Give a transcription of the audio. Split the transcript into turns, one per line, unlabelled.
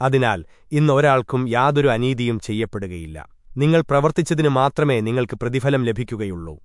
അതിനാൽ ഇന്നൊരാൾക്കും യാതൊരു അനീതിയും ചെയ്യപ്പെടുകയില്ല. നിങ്ങൾ പ്രവർത്തിച്ചതിനു മാത്രമേ നിങ്ങൾക്ക് പ്രതിഫലം ലഭിക്കുകയുള്ളൂ.